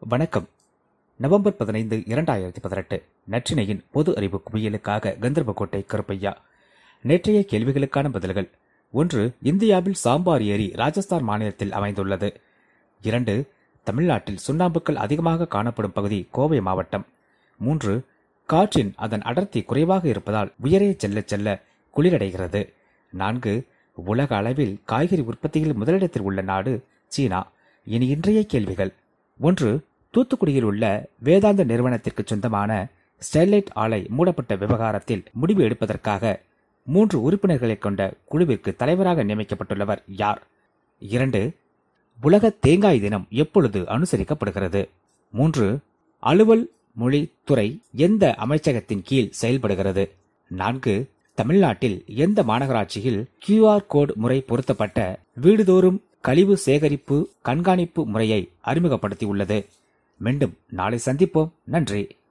வணக்கம். நவம்பர் பதினைந்து இரண்டாயிரத்தி பதினெட்டு. நற்றினையின் பொது அறிவு குவியலுக்காக கந்தர்போட்டை கருப்பையா. நேற்றைய கேள்விகளுக்கான பதில்கள். ஒன்று இந்தியாவில் சாம்பார் ஏரி ராஜஸ்தான் மாநிலத்தில் அமைந்துள்ளது. இரண்டு தமிழ்நாட்டில் சுண்ணாம்புக்கள் அதிகமாக காணப்படும் பகுதி கோவை மாவட்டம். மூன்று காற்றின் அதன் அடர்த்தி குறைவாக இருப்பதால் உயரே செல்ல செல்ல குளிரடைகிறது. நான்கு உலக அளவில் காய்கறி உற்பத்தியில் முதலிடத்தில் உள்ள நாடு சீனா. இனி இன்றைய கேள்விகள். ஒன்று தூத்துக்குடியில் உள்ள வேதாந்த நிறுவனத்திற்கு சொந்தமான ஸ்டெர்லைட் ஆலை மூடப்பட்ட விவகாரத்தில் முடிவு எடுப்பதற்காக மூன்று உறுப்பினர்களை கொண்ட குழுவிற்கு தலைவராக நியமிக்கப்பட்டுள்ளவர் யார்? இரண்டு உலக தேங்காய் தினம் எப்பொழுது அனுசரிக்கப்படுகிறது? மூன்று அலுவல் மொழி துறை எந்த அமைச்சகத்தின் கீழ் செயல்படுகிறது? நான்கு தமிழ்நாட்டில் எந்த மாநகராட்சியில் கியூஆர் கோட் முறை பொருத்தப்பட்ட வீடுதோறும் கழிவு சேகரிப்பு கண்காணிப்பு முறையை அறிமுகப்படுத்தியுள்ளது? மீண்டும் நாளை சந்திப்போம். நன்றி.